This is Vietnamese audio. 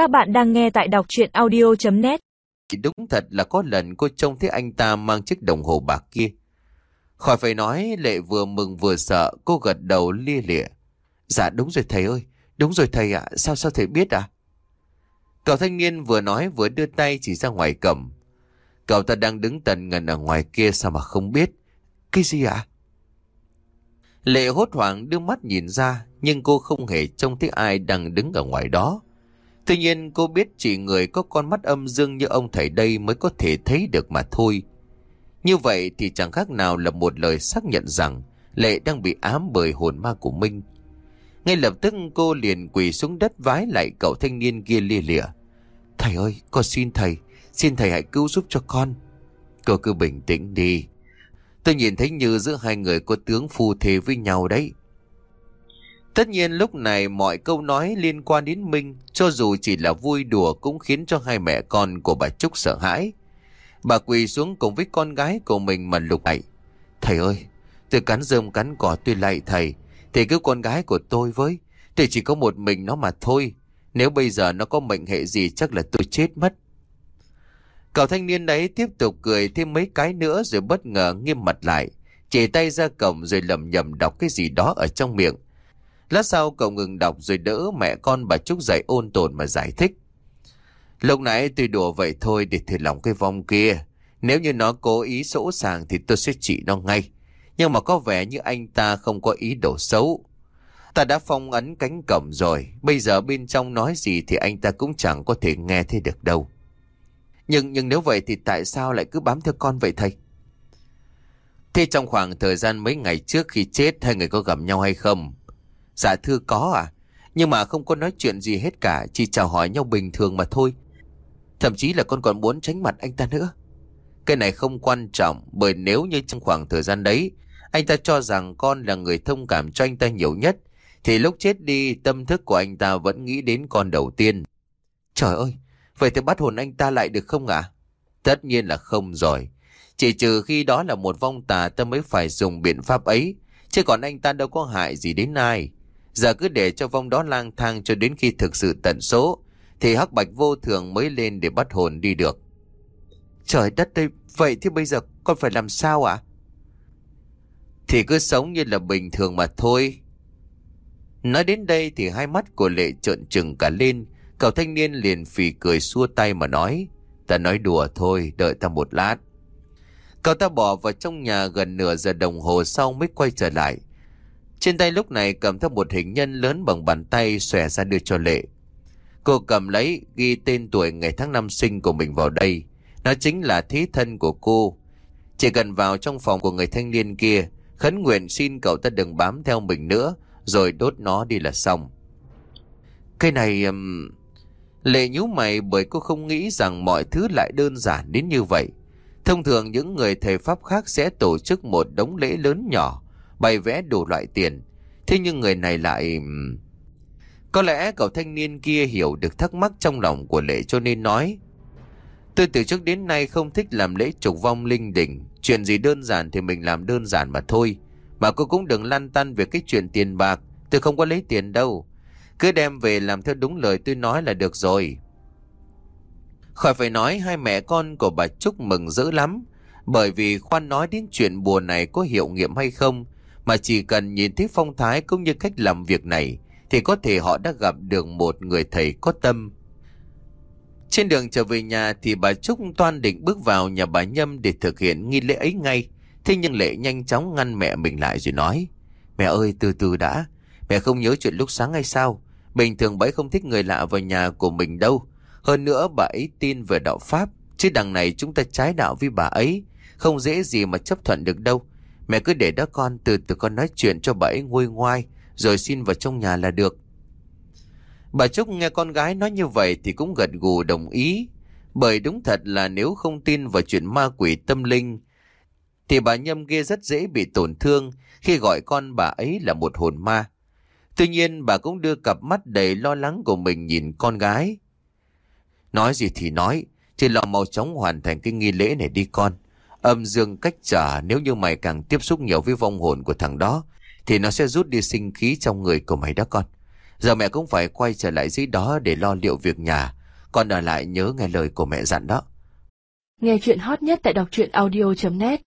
Các bạn đang nghe tại đọc chuyện audio.net Đúng thật là có lần cô trông thấy anh ta mang chiếc đồng hồ bạc kia. Khỏi phải nói, Lệ vừa mừng vừa sợ, Cô gật đầu lia lịa. Dạ đúng rồi thầy ơi, Đúng rồi thầy ạ, Sao sao thầy biết à Cậu thanh niên vừa nói vừa đưa tay chỉ ra ngoài cầm Cậu ta đang đứng tần ngần ở ngoài kia sao mà không biết. Cái gì ạ? Lệ hốt hoảng đưa mắt nhìn ra, Nhưng cô không hề trông thấy ai đang đứng ở ngoài đó. Tuy nhiên cô biết chỉ người có con mắt âm dương như ông thầy đây mới có thể thấy được mà thôi như vậy thì chẳng khác nào là một lời xác nhận rằng Lệ đang bị ám bởi hồn ma của Minh. Ngay lập tức cô liền quỳ xuống đất vái lại cậu thanh niên kia lia lịa. Thầy ơi, con xin thầy, xin thầy hãy cứu giúp cho con. Cô cứ bình tĩnh đi. Tôi nhìn thấy như giữa hai người có tướng phù thề với nhau đấy. Tất nhiên lúc này mọi câu nói liên quan đến Minh, cho dù chỉ là vui đùa cũng khiến cho hai mẹ con của bà Trúc sợ hãi. Bà quỳ xuống cùng với con gái của mình mà lục lạy. Thầy ơi, tôi cắn rơm cắn cỏ tôi lạy thầy. Thầy cứu con gái của tôi với. Tôi chỉ có một mình nó mà thôi. Nếu bây giờ nó có mệnh hệ gì chắc là tôi chết mất. Cậu thanh niên đấy tiếp tục cười thêm mấy cái nữa rồi bất ngờ nghiêm mặt lại. Chỉ tay ra cổng rồi lầm nhầm đọc cái gì đó ở trong miệng. Lát sau cậu ngừng đọc rồi đỡ mẹ con bà Trúc dậy ôn tồn mà giải thích. Lúc nãy tôi đùa vậy thôi để thử lòng cái vong kia. Nếu như nó cố ý sỗ sàng thì tôi sẽ trị nó ngay. Nhưng mà có vẻ như anh ta không có ý đồ xấu. Ta đã phong ấn cánh cổng rồi. Bây giờ bên trong nói gì thì anh ta cũng chẳng có thể nghe thấy được đâu. Nhưng nhưng nếu vậy thì tại sao lại cứ bám theo con vậy thầy? Thế trong khoảng thời gian mấy ngày trước khi chết, hai người có gặp nhau hay không? Dạ thưa có à. Nhưng mà không có nói chuyện gì hết cả. Chỉ chào hỏi nhau bình thường mà thôi. Thậm chí là con còn muốn tránh mặt anh ta nữa. Cái này không quan trọng bởi nếu như trong khoảng thời gian đấy anh ta cho rằng con là người thông cảm cho anh ta nhiều nhất thì lúc chết đi tâm thức của anh ta vẫn nghĩ đến con đầu tiên. Trời ơi, vậy thì bắt hồn anh ta lại được không ạ? Tất nhiên là không rồi. Chỉ trừ khi đó là một vong tà ta mới phải dùng biện pháp ấy. Chứ còn anh ta đâu có hại gì đến ai. Giờ cứ để cho vong đó lang thang cho đến khi thực sự tận số thì hắc bạch vô thường mới lên để bắt hồn đi được. Trời đất ơi, vậy thì bây giờ con phải làm sao ạ? Thì cứ sống như là bình thường mà thôi. Nói đến đây thì hai mắt của Lệ trợn trừng cả lên, cậu thanh niên liền phì cười xua tay mà nói, ta nói đùa thôi, đợi ta một lát. Cậu ta bỏ vào trong nhà gần nửa giờ đồng hồ sau mới quay trở lại. Trên tay lúc này cầm theo một hình nhân lớn bằng bàn tay xòe ra đưa cho Lệ. Cô cầm lấy ghi tên tuổi ngày tháng năm sinh của mình vào đây. Nó chính là thí thân của cô. Chỉ cần vào trong phòng của người thanh niên kia, khấn nguyện xin cậu ta đừng bám theo mình nữa, rồi đốt nó đi là xong. Cái này... Um... Lệ nhú mày bởi cô không nghĩ rằng mọi thứ lại đơn giản đến như vậy. Thông thường những người thầy Pháp khác sẽ tổ chức một đống lễ lớn nhỏ, bày vẽ đủ loại tiền. Thế nhưng người này lại... Có lẽ cậu thanh niên kia hiểu được thắc mắc trong lòng của Lệ cho nên nói, Tôi từ trước đến nay không thích làm lễ trục vong linh đỉnh. Chuyện gì đơn giản thì mình làm đơn giản mà thôi. Mà cô cũng đừng lăn tăn về cái chuyện tiền bạc. Tôi không có lấy tiền đâu. Cứ đem về làm theo đúng lời tôi nói là được rồi. Khỏi phải nói hai mẹ con của bà Trúc mừng dữ lắm, Bởi vì khoan nói đến chuyện buồn này có hiệu nghiệm hay không mà chỉ cần nhìn thấy phong thái cũng như cách làm việc này, thì có thể họ đã gặp được một người thầy có tâm. Trên đường trở về nhà thì bà Trúc toan định bước vào nhà bà Nhâm để thực hiện nghi lễ ấy ngay. Thế nhưng Lệ nhanh chóng ngăn mẹ mình lại rồi nói. Mẹ ơi, từ từ đã. Mẹ không nhớ chuyện lúc sáng hay sao? Bình thường bà ấy không thích người lạ vào nhà của mình đâu. Hơn nữa bà ấy tin về đạo Pháp. Chứ đằng này chúng ta trái đạo với bà ấy. Không dễ gì mà chấp thuận được đâu. Mẹ cứ để đó con từ từ con nói chuyện cho bà ấy nguôi ngoai rồi xin vào trong nhà là được. Bà Trúc nghe con gái nói như vậy thì cũng gật gù đồng ý. Bởi đúng thật là nếu không tin vào chuyện ma quỷ tâm linh, thì bà Nhâm kia rất dễ bị tổn thương khi gọi con bà ấy là một hồn ma. Tuy nhiên bà cũng đưa cặp mắt đầy lo lắng của mình nhìn con gái. Nói gì thì nói, chỉ lo mau chóng hoàn thành cái nghi lễ này đi con. Âm dương cách trở nếu như mày càng tiếp xúc nhiều với vong hồn của thằng đó, thì nó sẽ rút đi sinh khí trong người của mày đó con. Giờ mẹ cũng phải quay trở lại dưới đó để lo liệu việc nhà. Con ở lại nhớ nghe lời của mẹ dặn đó. Nghe chuyện hot nhất tại đọc truyện audio.net